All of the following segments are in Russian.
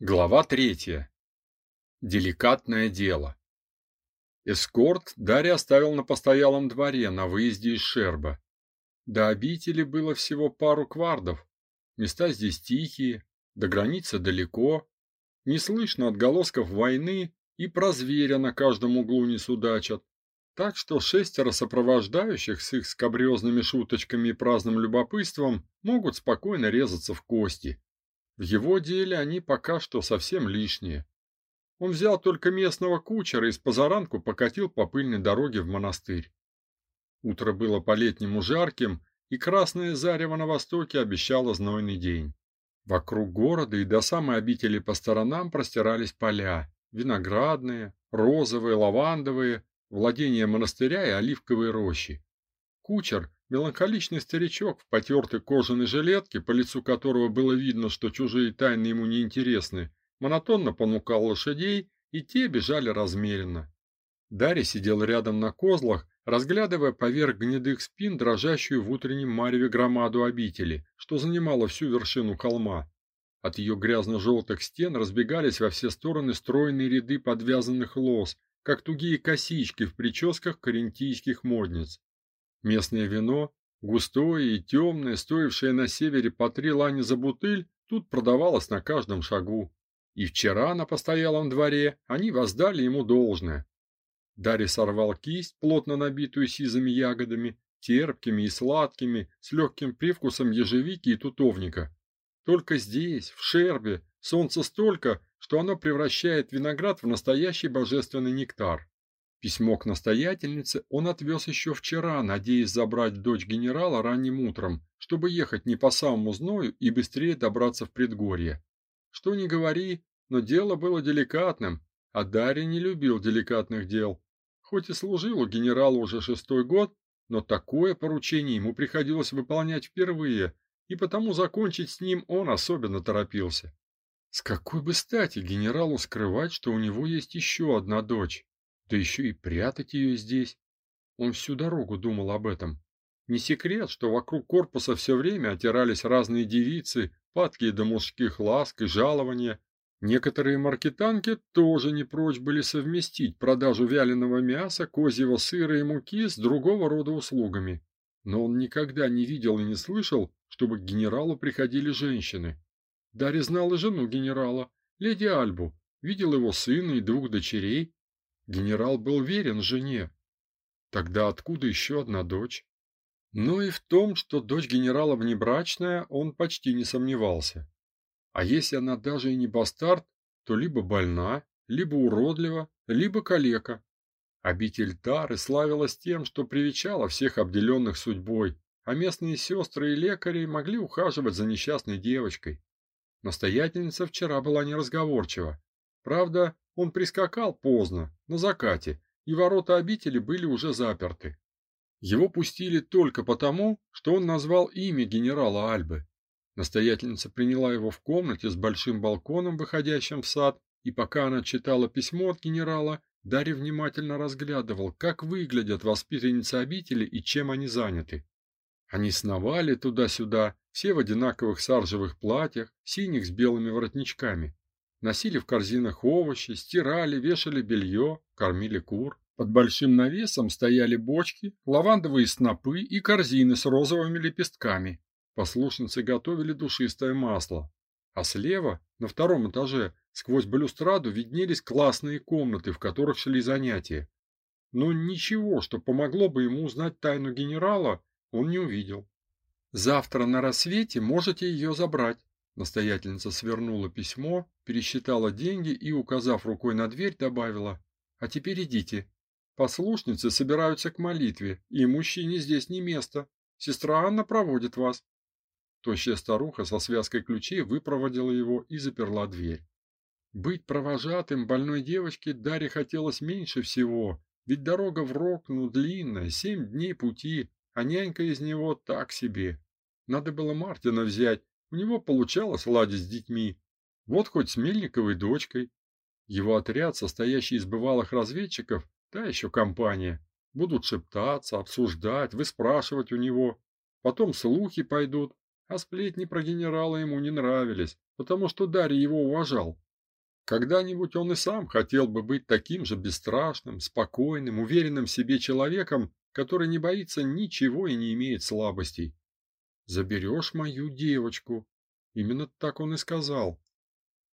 Глава третья. Деликатное дело. Эскорт Дарья оставил на постоялом дворе на выезде из Шерба. До обители было всего пару квардов. Места здесь тихие, до границы далеко. Не слышно отголосков войны, и про зверя на каждом углу не судачат. Так что шестеро сопровождающих с их скабрезными шуточками и праздным любопытством могут спокойно резаться в кости. В его деле они пока что совсем лишние. Он взял только местного кучера и с позаранку покатил по пыльной дороге в монастырь. Утро было по-летнему жарким, и красное зарево на востоке обещало знойный день. Вокруг города и до самой обители по сторонам простирались поля: виноградные, розовые, лавандовые, владения монастыря и оливковые рощи. Кучер Меланхоличный старичок в потертой кожаной жилетке, по лицу которого было видно, что чужие тайны ему не интересны, монотонно понукал лошадей, и те бежали размеренно. Дарья сидел рядом на козлах, разглядывая поверх гнедых спин дрожащую в утреннем мареве громаду обители, что занимала всю вершину холма. От ее грязно желтых стен разбегались во все стороны стройные ряды подвязанных лос, как тугие косички в прическах карентийских модниц. Местное вино, густое и темное, стоившее на севере по три лани за бутыль, тут продавалось на каждом шагу. И вчера на постоялом дворе они воздали ему должное. Дарья сорвал кисть, плотно набитую сизыми ягодами, терпкими и сладкими, с легким привкусом ежевики и тутовника. Только здесь, в Шербе, солнца столько, что оно превращает виноград в настоящий божественный нектар. Письмо к настоятельнице он отвез еще вчера, надеясь забрать дочь генерала ранним утром, чтобы ехать не по самому зною и быстрее добраться в предгорье. Что ни говори, но дело было деликатным, а Дарья не любил деликатных дел. Хоть и служил у генерала уже шестой год, но такое поручение ему приходилось выполнять впервые, и потому закончить с ним он особенно торопился. С какой бы стати генералу скрывать, что у него есть еще одна дочь? Да еще и прятать ее здесь. Он всю дорогу думал об этом. Не секрет, что вокруг корпуса все время отирались разные девицы, падкие до мужских ласк и жалования. Некоторые маркетанки тоже не прочь были совместить продажу вяленого мяса, козьего сыра и муки с другого рода услугами. Но он никогда не видел и не слышал, чтобы к генералу приходили женщины. Дарья знал и жену генерала, леди Альбу, видел его сына и двух дочерей, Генерал был верен жене. Тогда откуда еще одна дочь? Но и в том, что дочь генерала внебрачная, он почти не сомневался. А если она даже и не бастард, то либо больна, либо уродлива, либо калека. Обитель Тары славилась тем, что привечала всех обделенных судьбой, а местные сестры и лекари могли ухаживать за несчастной девочкой. Настоятельница вчера была неразговорчива. Правда, он прискакал поздно, на закате, и ворота обители были уже заперты. Его пустили только потому, что он назвал имя генерала Альбы. Настоятельница приняла его в комнате с большим балконом, выходящим в сад, и пока она читала письмо от генерала, Дарья внимательно разглядывал, как выглядят воспитанницы обители и чем они заняты. Они сновали туда-сюда, все в одинаковых саржевых платьях, синих с белыми воротничками носили в корзинах овощи, стирали, вешали белье, кормили кур. Под большим навесом стояли бочки, лавандовые снопы и корзины с розовыми лепестками. Послушницы готовили душистое масло. А слева, на втором этаже, сквозь балюстраду виднелись классные комнаты, в которых шли занятия. Но ничего, что помогло бы ему узнать тайну генерала, он не увидел. Завтра на рассвете можете ее забрать, Настоятельница свернула письмо, пересчитала деньги и, указав рукой на дверь, добавила: "А теперь идите. Послушницы собираются к молитве, и мужчине здесь не место. Сестра Анна проводит вас". Тощая старуха со связкой ключей выпроводила его и заперла дверь. Быть провожатым больной девочке Даре хотелось меньше всего, ведь дорога в Рокну длинная, семь дней пути, а нянька из него так себе. Надо было Мартина взять, у него получалось ладить с детьми. Вот хоть с Мельниковой дочкой. Его отряд, состоящий из бывалых разведчиков, та еще компания. Будут шептаться, обсуждать, выспрашивать у него. Потом слухи пойдут, а сплетни про генерала ему не нравились, потому что Дарья его уважал. Когда-нибудь он и сам хотел бы быть таким же бесстрашным, спокойным, уверенным в себе человеком, который не боится ничего и не имеет слабостей. Заберешь мою девочку. Именно так он и сказал.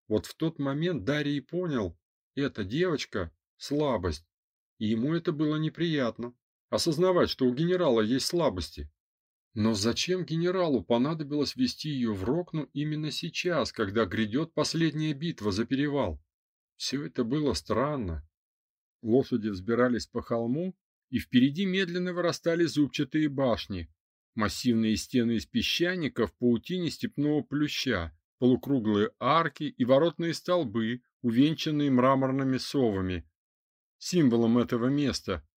Вот в тот момент Дарий понял, эта девочка слабость, и ему это было неприятно осознавать, что у генерала есть слабости. Но зачем генералу понадобилось вести ее в Рокну именно сейчас, когда грядет последняя битва за перевал? Все это было странно. Лошади взбирались по холму, и впереди медленно вырастали зубчатые башни, массивные стены из песчаника в паутине степного плюща, полукруглые арки и воротные столбы, увенчанные мраморными совами. Символом этого места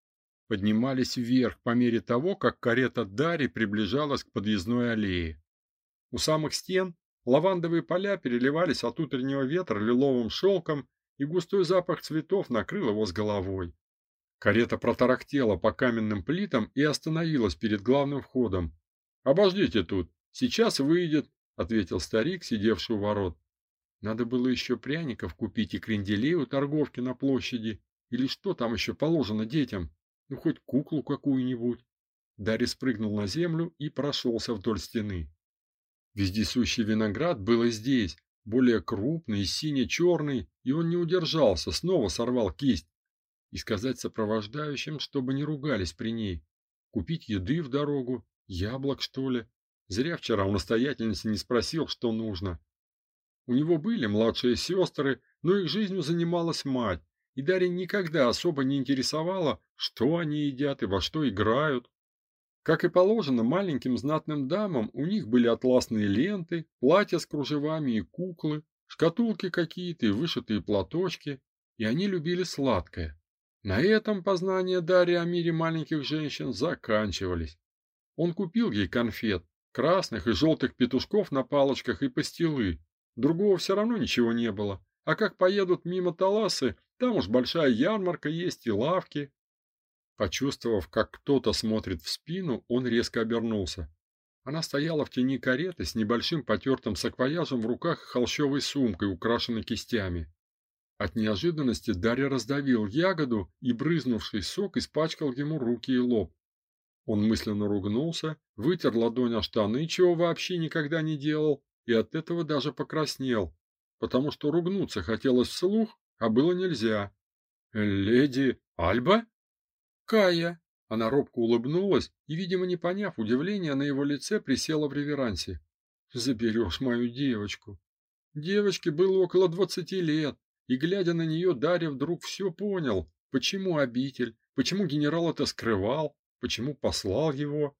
поднимались вверх по мере того, как карета Дари приближалась к подъездной аллее. У самых стен лавандовые поля переливались от утреннего ветра лиловым шелком, и густой запах цветов накрыл его с головой. Карета протарахтела по каменным плитам и остановилась перед главным входом. "Обождите тут, сейчас выйдет", ответил старик, сидевший у ворот. Надо было еще пряников купить и кренделей у торговки на площади, или что там еще положено детям. Ну, хоть куклу какую-нибудь. Дарья спрыгнул на землю и прошелся вдоль стены. Вездесущий виноград был и здесь, более крупный сине-черный, и он не удержался, снова сорвал кисть. И сказать сопровождающим, чтобы не ругались при ней. Купить еды в дорогу, яблок, что ли. Зря вчера у настоятельницы не спросил, что нужно. У него были младшие сестры, но их жизнью занималась мать, и Дарья никогда особо не интересовала, что они едят и во что играют. Как и положено маленьким знатным дамам, у них были атласные ленты, платья с кружевами и куклы, шкатулки какие-то и вышитые платочки, и они любили сладкое. На этом познания Дарьи о мире маленьких женщин заканчивались. Он купил ей конфет, красных и желтых петушков на палочках и пастилы. Другого все равно ничего не было. А как поедут мимо Таласы, там уж большая ярмарка есть и лавки. Почувствовав, как кто-то смотрит в спину, он резко обернулся. Она стояла в тени кареты с небольшим потертым саквояжем в руках и холщовой сумкой, украшенной кистями. От неожиданности Дарья раздавил ягоду, и брызнувший сок испачкал ему руки и лоб. Он мысленно ругнулся, вытер ладонь о штаны, чего вообще никогда не делал, и от этого даже покраснел, потому что ругнуться хотелось вслух, а было нельзя. Леди Альба? Кая. Она робко улыбнулась и, видимо, не поняв удивления на его лице, присела в реверансе. Заберешь мою девочку. Девочке было около двадцати лет, и глядя на нее, Дарья вдруг все понял, почему обитель, почему генерал это скрывал, почему послал его.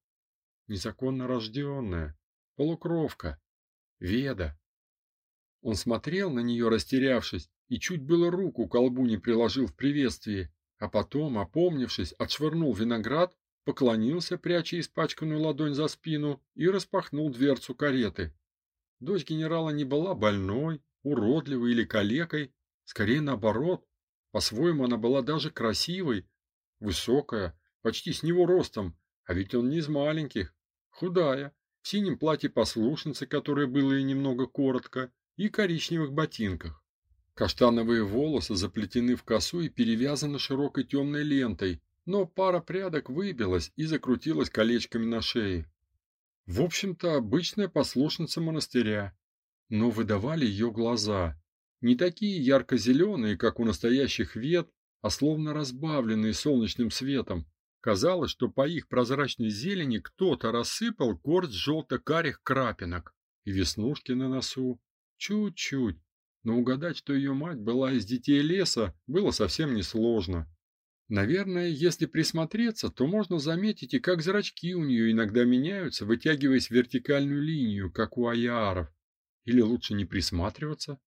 Незаконно рожденная, полукровка, Веда. Он смотрел на нее, растерявшись, и чуть было руку к колбу не приложил в приветствии, а потом, опомнившись, отшвырнул виноград, поклонился, пряча испачканную ладонь за спину, и распахнул дверцу кареты. Дочь генерала не была больной, уродливой или калекой, скорее наоборот. По-своему она была даже красивой, высокая, почти с него ростом, а ведь он не из маленьких, худая, в синем платье послушницы, которое было ей немного коротко, и коричневых ботинках. Каштановые волосы заплетены в косу и перевязаны широкой темной лентой, но пара прядок выбилась и закрутилась колечками на шее. В общем-то, обычная послушница монастыря, но выдавали ее глаза. Не такие ярко-зеленые, как у настоящих вет, а словно разбавленные солнечным светом. Казалось, что по их прозрачной зелени кто-то рассыпал горсть желто-карих крапинок, и веснушки на носу. Чуть-чуть, но угадать, что ее мать была из детей леса, было совсем несложно. Наверное, если присмотреться, то можно заметить и как зрачки у нее иногда меняются, вытягиваясь в вертикальную линию, как у аяров. Или лучше не присматриваться?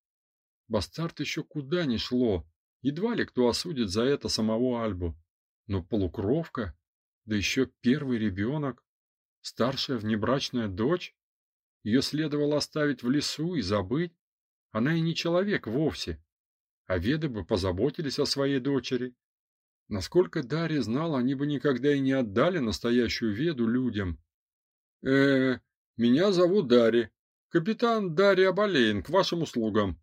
Бастард еще куда ни шло. Едва ли кто осудит за это самого Альбу. Но полукровка, да еще первый ребенок, старшая внебрачная дочь, ее следовало оставить в лесу и забыть. Она и не человек вовсе. А веды бы позаботились о своей дочери. Насколько Дарья знала, они бы никогда и не отдали настоящую веду людям. Э, -э меня зовут Дарья. Капитан Дарья Болейн, к вашим услугам.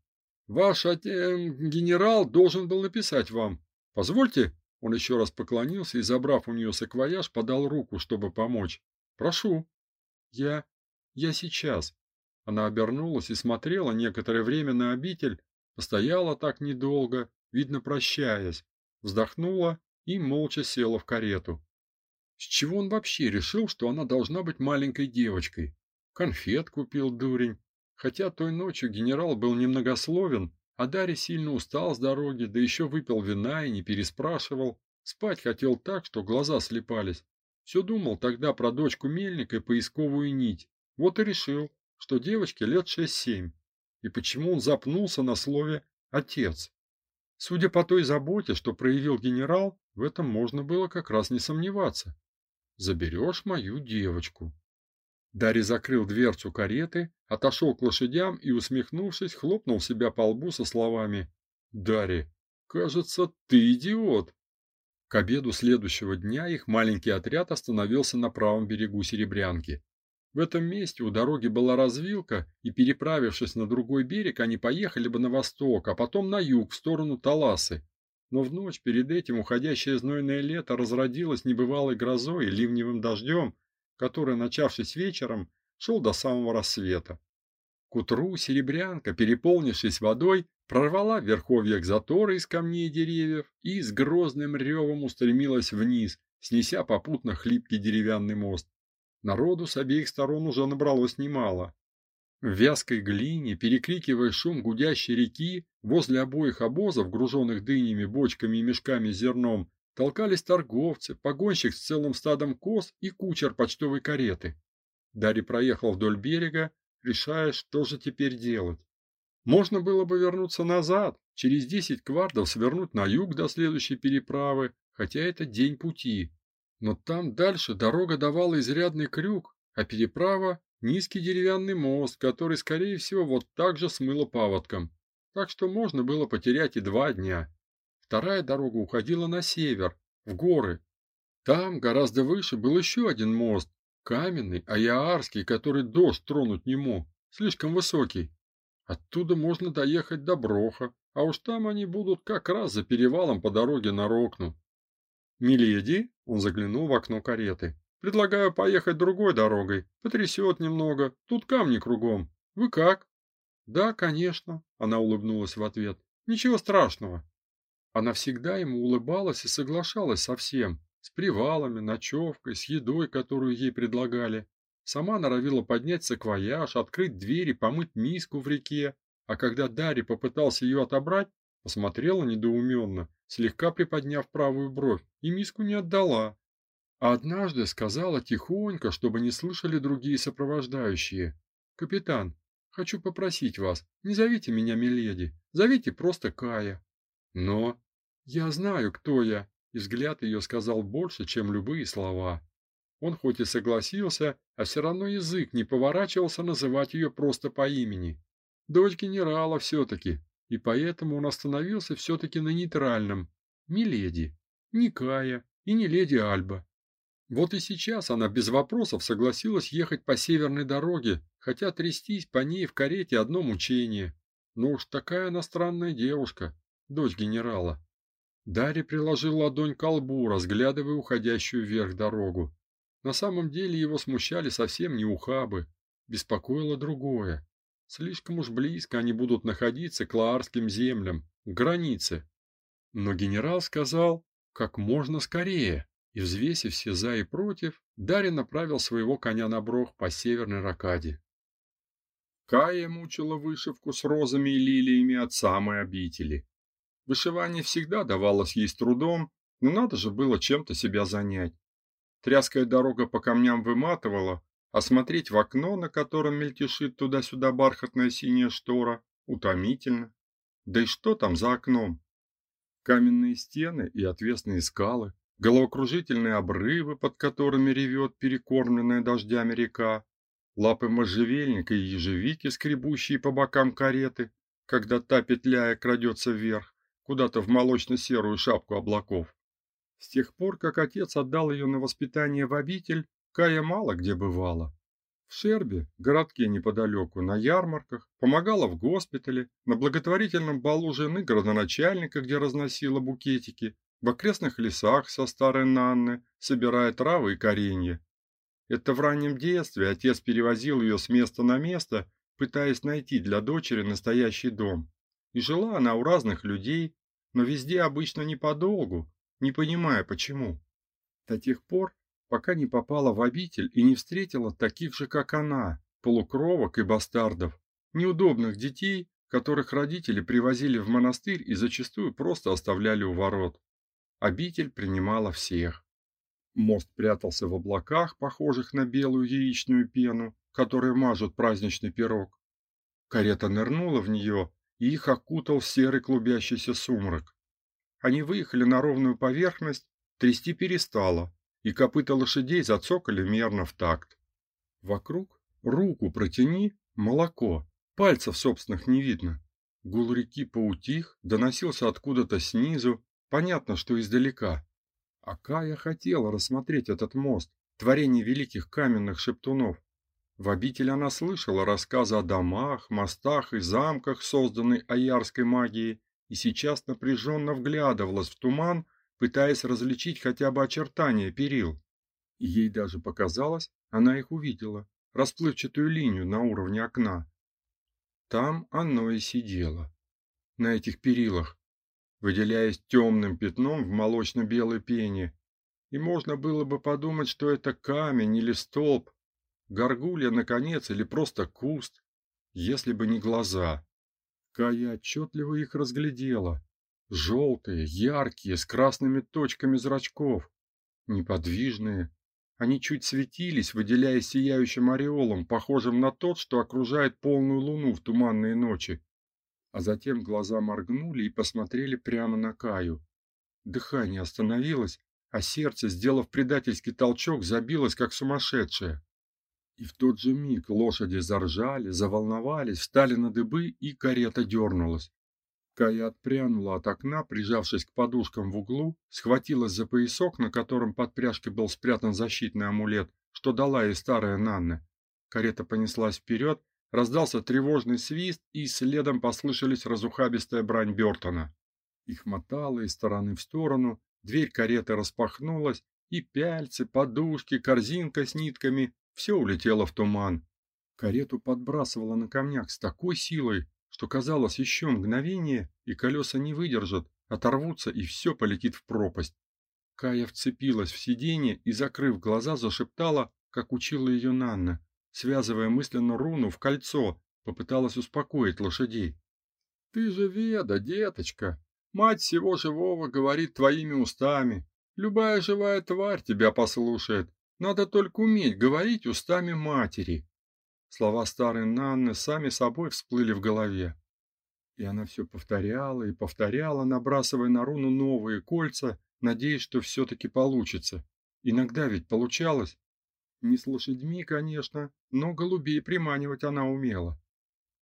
Ваш отец, генерал должен был написать вам. Позвольте, он еще раз поклонился и, забрав у нее саквояж, подал руку, чтобы помочь. Прошу. Я я сейчас. Она обернулась и смотрела некоторое время на обитель, постояла так недолго, видно, прощаясь, вздохнула и молча села в карету. С чего он вообще решил, что она должна быть маленькой девочкой? Конфет купил дурень. Хотя той ночью генерал был немногословен, а Дарья сильно устал с дороги, да еще выпил вина и не переспрашивал. Спать хотел так, что глаза слепались. Все думал тогда про дочку мельника и поисковую нить. Вот и решил, что девочке лет шесть-семь. И почему он запнулся на слове «отец»? Судя по той заботе, что проявил генерал, в этом можно было как раз не сомневаться. Заберешь мою девочку. Дарья закрыл дверцу кареты, отошел к лошадям и, усмехнувшись, хлопнул себя по лбу со словами: "Дарья, кажется, ты идиот". К обеду следующего дня их маленький отряд остановился на правом берегу Серебрянки. В этом месте у дороги была развилка, и переправившись на другой берег, они поехали бы на восток, а потом на юг, в сторону Таласы. Но в ночь перед этим уходящее знойное лето разродилось небывалой грозой и ливневым дождем, который, начавшись вечером, шел до самого рассвета. К утру серебрянка, переполнившись водой, прорвала в верховьях заторы из камней и деревьев и с грозным ревом устремилась вниз, снеся попутно хлипкий деревянный мост. Народу с обеих сторон уже набралось немало. В вязкой глине, перекрикивая шум гудящей реки, возле обоих обозов, груженных дынями, бочками и мешками с зерном, толкались торговцы, погонщик с целым стадом коз и кучер почтовой кареты. Дарья проехал вдоль берега, решая, что же теперь делать. Можно было бы вернуться назад, через десять квартов свернуть на юг до следующей переправы, хотя это день пути. Но там дальше дорога давала изрядный крюк, а переправа низкий деревянный мост, который, скорее всего, вот так же смыло паводком. Так что можно было потерять и два дня. Вторая дорога уходила на север, в горы. Там, гораздо выше, был еще один мост, каменный, аяарский, который дождь тронуть не мог, слишком высокий. Оттуда можно доехать до Броха, а уж там они будут как раз за перевалом по дороге на Рокну. «Миледи?» – он заглянул в окно кареты. «Предлагаю поехать другой дорогой. Потрясет немного. Тут камни кругом. Вы как?» «Да, конечно», – она улыбнулась в ответ. «Ничего страшного». Она всегда ему улыбалась и соглашалась со всем. С привалами, ночевкой, с едой, которую ей предлагали. Сама норовила поднять саквояж, открыть двери, помыть миску в реке. А когда Дарья попытался ее отобрать, посмотрела недоуменно слегка приподняв правую бровь, и миску не отдала. А однажды сказала тихонько, чтобы не слышали другие сопровождающие: "Капитан, хочу попросить вас, не зовите меня миледи, зовите просто Кая". Но я знаю, кто я, и взгляд ее сказал больше, чем любые слова. Он хоть и согласился, а все равно язык не поворачивался называть ее просто по имени. Дочь генерала все таки и поэтому он остановился все-таки на нейтральном «Миледи», не Кая и не леди Альба. Вот и сейчас она без вопросов согласилась ехать по северной дороге, хотя трястись по ней в карете одно мучение. Но уж такая она странная девушка, дочь генерала. Дарья приложил ладонь к лбу, разглядывая уходящую вверх дорогу. На самом деле его смущали совсем не ухабы, беспокоило другое. Слишком уж близко они будут находиться к лаарским землям, к границе. Но генерал сказал, как можно скорее, и взвесив все за и против, Дарья направил своего коня на брох по северной ракаде. Кая мучила вышивку с розами и лилиями от самой обители. Вышивание всегда давалось ей с трудом, но надо же было чем-то себя занять. Тряская дорога по камням выматывала, а смотреть в окно, на котором мельтешит туда-сюда бархатная синяя штора, утомительно. Да и что там за окном? Каменные стены и отвесные скалы, головокружительные обрывы, под которыми ревет перекормленная дождями река, лапы можжевельника и ежевики, скребущие по бокам кареты, когда та петляя крадется вверх, куда-то в молочно-серую шапку облаков. С тех пор, как отец отдал ее на воспитание в обитель, Кая мало где бывала. В Шербе, городке неподалеку, на ярмарках, помогала в госпитале, на благотворительном балу жены градоначальника, где разносила букетики, в окрестных лесах со старой Нанны, собирая травы и коренья. Это в раннем детстве отец перевозил ее с места на место, пытаясь найти для дочери настоящий дом. И жила она у разных людей, но везде обычно не подолгу, не понимая почему. До тех пор, пока не попала в обитель и не встретила таких же, как она, полукровок и бастардов, неудобных детей, которых родители привозили в монастырь и зачастую просто оставляли у ворот. Обитель принимала всех. Мост прятался в облаках, похожих на белую яичную пену, которой мажут праздничный пирог. Карета нырнула в нее, и их окутал серый клубящийся сумрак. Они выехали на ровную поверхность, трясти перестало, и копыта лошадей зацокали мерно в такт. Вокруг руку протяни, молоко, пальцев собственных не видно. Гул реки поутих, доносился откуда-то снизу, понятно, что издалека. А Кая хотела рассмотреть этот мост, творение великих каменных шептунов. В обители она слышала рассказы о домах, мостах и замках, созданной аярской магией, и сейчас напряженно вглядывалась в туман, пытаясь различить хотя бы очертания перил. Ей даже показалось, она их увидела, расплывчатую линию на уровне окна. Там оно и сидело, на этих перилах, выделяясь темным пятном в молочно-белой пене. И можно было бы подумать, что это камень или столб, горгулья наконец или просто куст, если бы не глаза. Кая отчетливо их разглядела. Желтые, яркие, с красными точками зрачков, неподвижные. Они чуть светились, выделяясь сияющим ореолом, похожим на тот, что окружает полную луну в туманные ночи а затем глаза моргнули и посмотрели прямо на Каю. Дыхание остановилось, а сердце, сделав предательский толчок, забилось как сумасшедшее. И в тот же миг лошади заржали, заволновались, встали на дыбы, и карета дернулась. Кая отпрянула от окна, прижавшись к подушкам в углу, схватилась за поясок, на котором под пряжкой был спрятан защитный амулет, что дала ей старая Нанна. Карета понеслась вперед, Раздался тревожный свист, и следом послышались разухабистая брань Бёртона. Их мотало из стороны в сторону, дверь кареты распахнулась, и пяльцы, подушки, корзинка с нитками все улетело в туман. Карету подбрасывало на камнях с такой силой, что казалось еще мгновение, и колеса не выдержат, оторвутся и все полетит в пропасть. Кая вцепилась в сиденье и, закрыв глаза, зашептала, как учила ее Нанна связывая мысленно руну в кольцо, попыталась успокоить лошадей. Ты же Веда, деточка, мать всего живого говорит твоими устами. Любая живая тварь тебя послушает. Надо только уметь говорить устами матери. Слова старой Нанны сами собой всплыли в голове. И она все повторяла и повторяла, набрасывая на руну новые кольца, надеясь, что все таки получится. Иногда ведь получалось, не с лошадьми, конечно, но голубей приманивать она умела.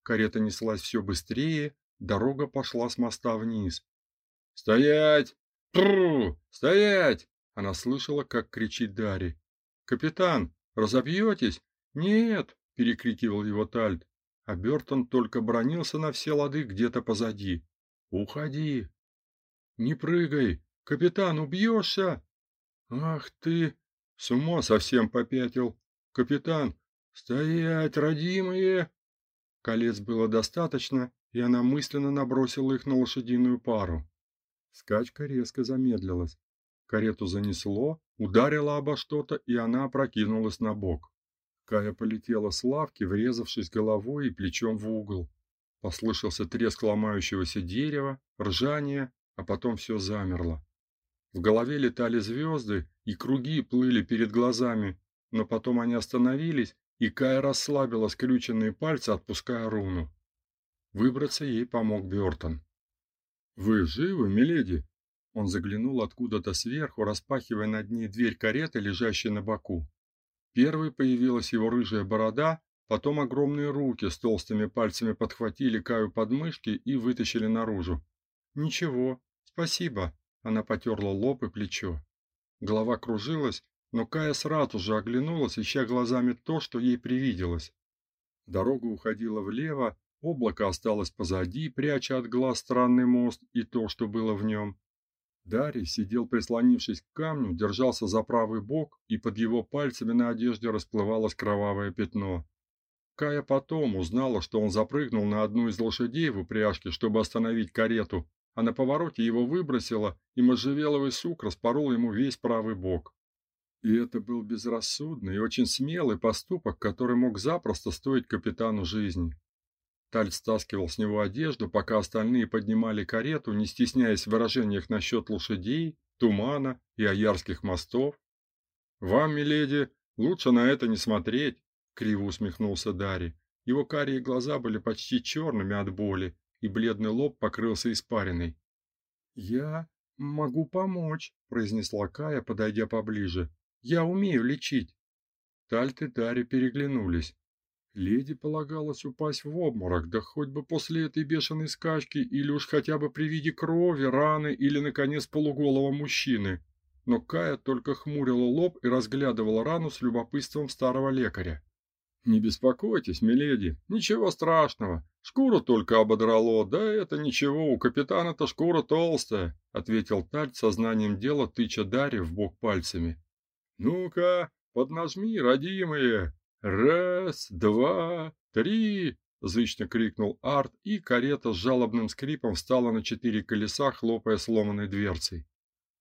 Карета неслась все быстрее, дорога пошла с моста вниз. "Стоять! Тру! Стоять!" Она слышала, как кричит Дари. "Капитан, разобьетесь?» "Нет!" перекрикивал его Тальд, а Бертон только бронился на все лады где-то позади. "Уходи! Не прыгай, капитан, убьешься!» "Ах ты!" С ума совсем попятил. Капитан, стоять, родимые. Колец было достаточно, и она мысленно набросила их на лошадиную пару. Скачка резко замедлилась. Карету занесло, ударило обо что-то, и она опрокинулась на бок. Кая полетела с лавки, врезавшись головой и плечом в угол. Послышался треск ломающегося дерева, ржание, а потом все замерло. В голове летали звезды, и круги плыли перед глазами, но потом они остановились, и Кая расслабила скрюченные пальцы, отпуская руну. Выбраться ей помог Бёртон. Вы живы, миледи? Он заглянул откуда-то сверху, распахивая над ней дверь кареты, лежащей на боку. Первой появилась его рыжая борода, потом огромные руки с толстыми пальцами подхватили Каю под мышки и вытащили наружу. Ничего, спасибо. Она потерла лоб и плечо. Голова кружилась, но Кая сразу же оглянулась, ища глазами то, что ей привиделось. Дорога уходила влево, облако осталось позади, пряча от глаз странный мост и то, что было в нем. Дарий сидел, прислонившись к камню, держался за правый бок, и под его пальцами на одежде расплывалось кровавое пятно. Кая потом узнала, что он запрыгнул на одну из лошадей в упряжке, чтобы остановить карету, а на повороте его выбросило, и можжевеловый сук распорол ему весь правый бок. И это был безрассудный и очень смелый поступок, который мог запросто стоить капитану жизни. Таль стаскивал с него одежду, пока остальные поднимали карету, не стесняясь в выражениях насчет лошадей, тумана и аярских мостов. Вам, миледи, лучше на это не смотреть, криво усмехнулся Дари. Его карие глаза были почти черными от боли, и бледный лоб покрылся испариной. "Я могу помочь", произнесла Кая, подойдя поближе. "Я умею лечить". Тальт и Дари переглянулись. Леди полагалось упасть в обморок, да хоть бы после этой бешеной скачки или уж хотя бы при виде крови, раны или наконец полуголого мужчины. Но Кая только хмурила лоб и разглядывала рану с любопытством старого лекаря. Не беспокойтесь, миледи, ничего страшного. Шкуру только ободрало, да это ничего, у капитана-то шкура толстая, ответил Таль сознанием дела, тыча Дарье в бок пальцами. Ну-ка, поднажми, родимые. Раз, два, три, зычно крикнул Арт, и карета с жалобным скрипом встала на четыре колеса, хлопая сломанной дверцей.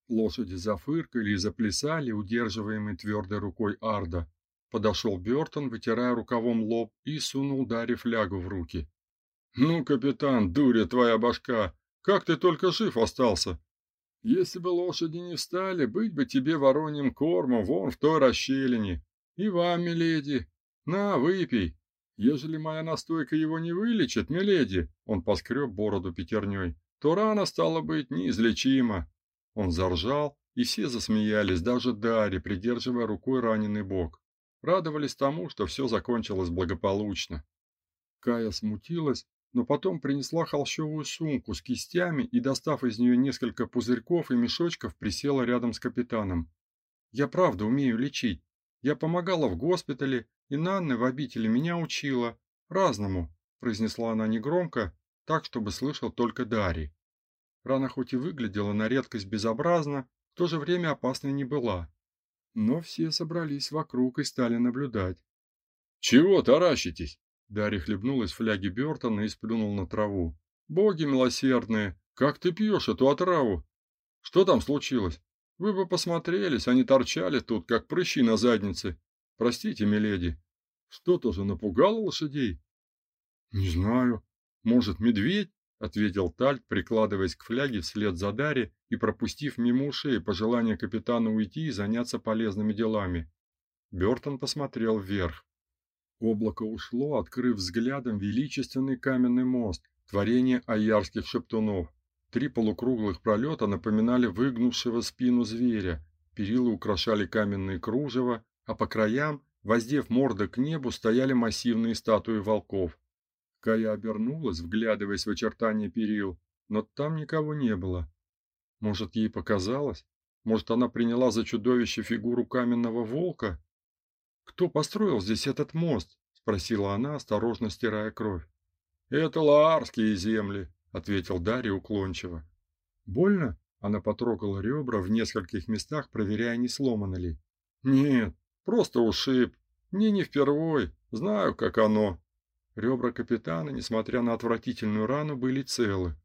Лошади зафыркали и заплясали, удерживаемые твердой рукой Арда. Подошел Бёртон, вытирая рукавом лоб, и сунул Даре флягу в руки. Ну, капитан, дуря твоя башка, как ты только жив остался? Если бы лошади не встали, быть бы тебе вороньим кормом вон в той расщелине. И вам, миледи, на, выпей. Ежели моя настойка его не вылечит, миледи, он поскреб бороду пятерней, то рана стала быть неизлечима. Он заржал, и все засмеялись, даже Дарья, придерживая рукой раненый бок радовались тому, что все закончилось благополучно. Кая смутилась, но потом принесла холщовую сумку с кистями и, достав из нее несколько пузырьков и мешочков, присела рядом с капитаном. Я правда умею лечить. Я помогала в госпитале, и Нанна в обители меня учила разному, произнесла она негромко, так чтобы слышал только Дари. Рана хоть и выглядела на редкость безобразно, в то же время опасной не была. Но все собрались вокруг и стали наблюдать. Чего таращитесь? Дарья хлебнул из фляги Бёртона и сплюнул на траву. Боги милосердные, как ты пьешь эту отраву? Что там случилось? Вы бы посмотрелись, они торчали тут, как прыщи на заднице. Простите, миледи. Что-то же напугало лошадей? Не знаю. Может, медведь? ответил Тальт, прикладываясь к фляге вслед за Дари и пропустив мимо ушей пожелание капитана уйти и заняться полезными делами. Бёртон посмотрел вверх. Облако ушло, открыв взглядом величественный каменный мост, творение аярских шептунов. Три полукруглых пролета напоминали выгнувшего спину зверя. Перила украшали каменные кружева, а по краям, воздев морды к небу, стояли массивные статуи волков. Кая обернулась, вглядываясь в очертания перил, но там никого не было. Может, ей показалось? Может, она приняла за чудовище фигуру каменного волка? Кто построил здесь этот мост? спросила она, осторожно стирая кровь. Это лаарские земли, ответил Дарья уклончиво. Больно? Она потрогала ребра в нескольких местах, проверяя, не сломано ли. Нет, просто ушиб. Мне не впервой, знаю, как оно. Ребра капитана, несмотря на отвратительную рану, были целы.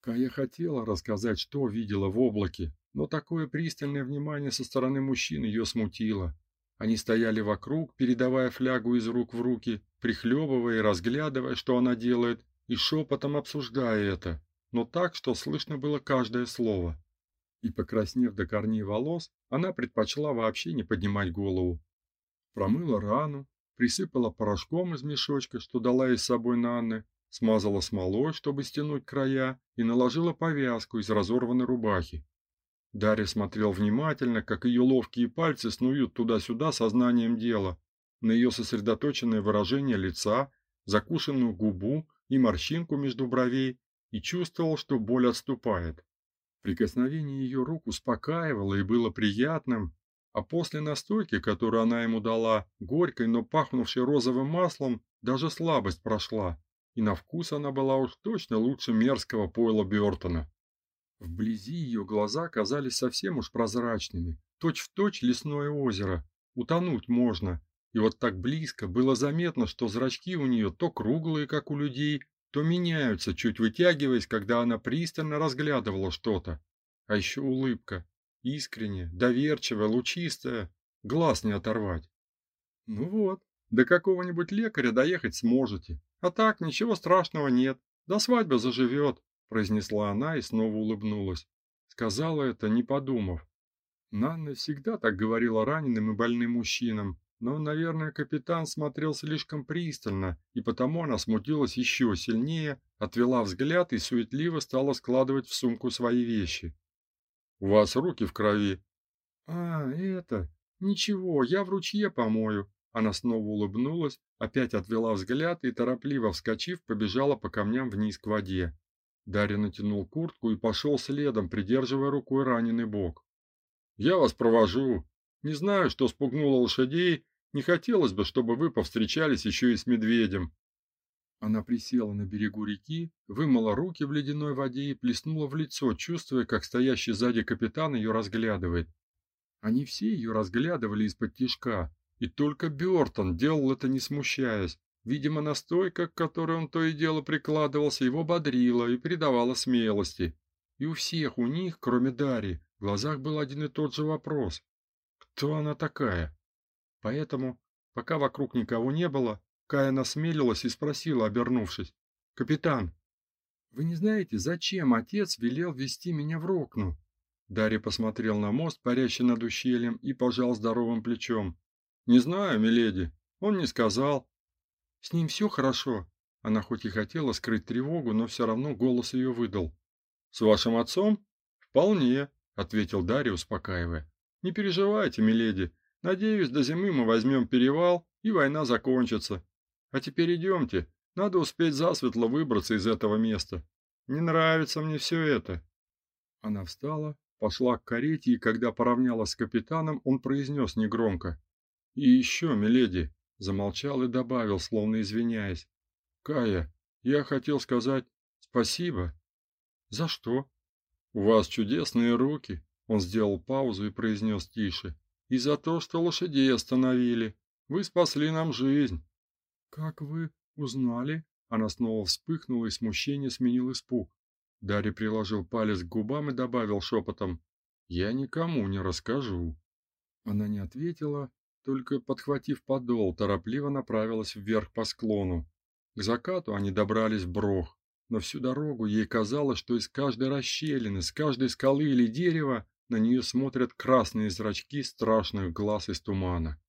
Кая хотела рассказать, что видела в облаке, но такое пристальное внимание со стороны мужчин ее смутило. Они стояли вокруг, передавая флягу из рук в руки, прихлебывая и разглядывая, что она делает, и шепотом обсуждая это, но так, что слышно было каждое слово. И покраснев до корней волос, она предпочла вообще не поднимать голову. Промыла рану, присыпала порошком из мешочка, что дала ей с собой Нанны, смазала смолой, чтобы стянуть края, и наложила повязку из разорванной рубахи. Дарья смотрел внимательно, как ее ловкие пальцы снуют туда-сюда сознанием дела, на ее сосредоточенное выражение лица, закушенную губу и морщинку между бровей, и чувствовал, что боль отступает. Прикосновение ее рук успокаивало и было приятным, А после настойки, которую она ему дала, горькой, но пахнувшей розовым маслом, даже слабость прошла, и на вкус она была уж точно лучше мерзкого пойла Бёртона. Вблизи ее глаза казались совсем уж прозрачными, точь-в-точь точь лесное озеро. Утонуть можно. И вот так близко было заметно, что зрачки у нее то круглые, как у людей, то меняются, чуть вытягиваясь, когда она пристально разглядывала что-то. А еще улыбка, искренняя, доверчивая, лучистая, глаз не оторвать. Ну вот, до какого-нибудь лекаря доехать сможете. А так ничего страшного нет. До свадьбы заживет произнесла она и снова улыбнулась. Сказала это, не подумав. Нанна всегда так говорила раненым и больным мужчинам, но, наверное, капитан смотрел слишком пристально, и потому она смутилась еще сильнее, отвела взгляд и суетливо стала складывать в сумку свои вещи. У вас руки в крови. А, это. Ничего, я в ручье помою. Она снова улыбнулась, опять отвела взгляд и торопливо вскочив, побежала по камням вниз к воде. Дарья натянул куртку и пошел следом, придерживая рукой раненый бок. Я вас провожу. Не знаю, что спугнуло лошадей, не хотелось бы, чтобы вы повстречались еще и с медведем. Она присела на берегу реки, вымыла руки в ледяной воде и плеснула в лицо, чувствуя, как стоящий сзади капитан ее разглядывает. Они все ее разглядывали из-под тишка, и только Бёртон делал это не смущаясь. Видимо, настойка, к которой он то и дело прикладывался, его бодрила и придавала смелости. И у всех у них, кроме Дарьи, в глазах был один и тот же вопрос: кто она такая? Поэтому, пока вокруг никого не было, Кая насмелилась и спросила, обернувшись: "Капитан, вы не знаете, зачем отец велел вести меня в Рокну?" Дарья посмотрел на мост, парящий над ущельем, и пожал здоровым плечом. "Не знаю, миледи. Он не сказал. С ним все хорошо. Она хоть и хотела скрыть тревогу, но все равно голос ее выдал. С вашим отцом? Вполне, ответил Дарья, успокаивая. Не переживайте, миледи. Надеюсь, до зимы мы возьмем перевал, и война закончится. А теперь идемте. Надо успеть засветло выбраться из этого места. Не нравится мне все это. Она встала, пошла к карете, и когда поравнялась с капитаном, он произнес негромко: "И еще, миледи, замолчал и добавил, словно извиняясь: "Кая, я хотел сказать спасибо". "За что?" "У вас чудесные руки", он сделал паузу и произнес тише. "И за то, что лошадей остановили. Вы спасли нам жизнь". "Как вы узнали?" Она снова вспыхнула, и смущение сменил испуг. Дарья приложил палец к губам и добавил шепотом: "Я никому не расскажу". Она не ответила, только подхватив подол, торопливо направилась вверх по склону. К закату они добрались Брох, но всю дорогу ей казалось, что из каждой расщелины, с каждой скалы или дерева на нее смотрят красные зрачки страшных глаз из тумана.